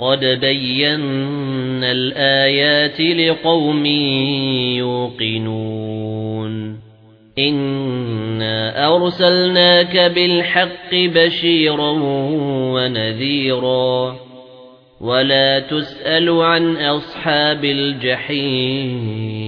قَدْ بَيَّنَّا الْآيَاتِ لِقَوْمٍ يُوقِنُونَ. إِنَّا أَرْسَلْنَاكَ بِالْحَقِّ بَشِيرًا وَنَذِيرًا. وَلَا تُسْأَلُ عَنْ أَصْحَابِ الْجَحِيمِ.